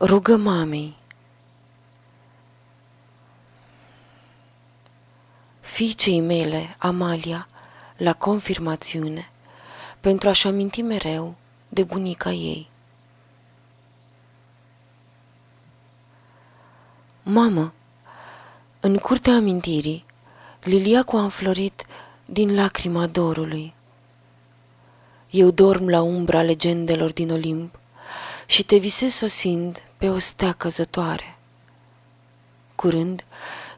Rugă mamei Fiicei mele, Amalia, la confirmațiune, pentru a-și aminti mereu de bunica ei. Mamă, în curtea amintirii, liliacu a înflorit din lacrima dorului. Eu dorm la umbra legendelor din Olimp și te visez sosind pe o stea căzătoare. Curând,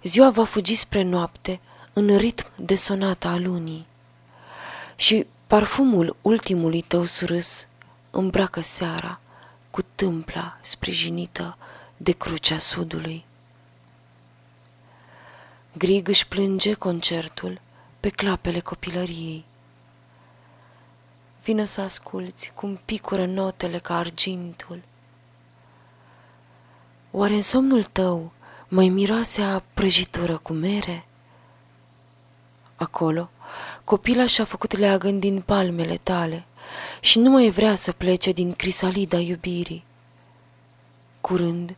ziua va fugi spre noapte în ritm de sonata a lunii și parfumul ultimului tău surâs îmbracă seara cu tâmpla sprijinită de crucea sudului. Grig își plânge concertul pe clapele copilăriei. Vină să asculți cum picură notele ca argintul. Oare în somnul tău mai miroase a prăjitură cu mere? Acolo, copila și-a făcut leagăn din palmele tale și nu mai vrea să plece din crisalida iubirii. Curând,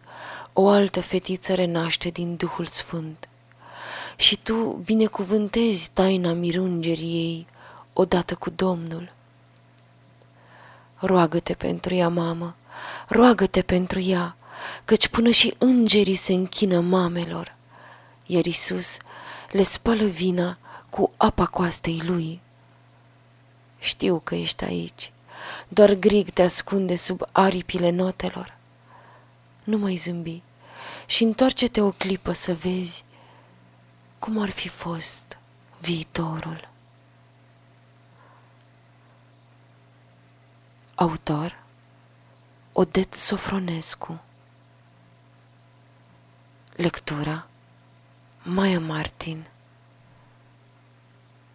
o altă fetiță renaște din Duhul Sfânt și tu binecuvântezi taina mirungerii ei odată cu Domnul. Roagă-te pentru ea, mamă, roagă-te pentru ea, căci până și îngerii se închină mamelor, iar Isus le spală vina cu apa coastei lui. Știu că ești aici, doar grig te ascunde sub aripile notelor. Nu mai zâmbi și întoarce-te o clipă să vezi cum ar fi fost viitorul. Autor Odet Sofronescu Lectura. Maia Martin